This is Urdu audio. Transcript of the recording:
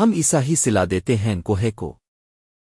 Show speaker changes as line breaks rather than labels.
ہم ایسا ہی سلا دیتے ہیں کوہے کو۔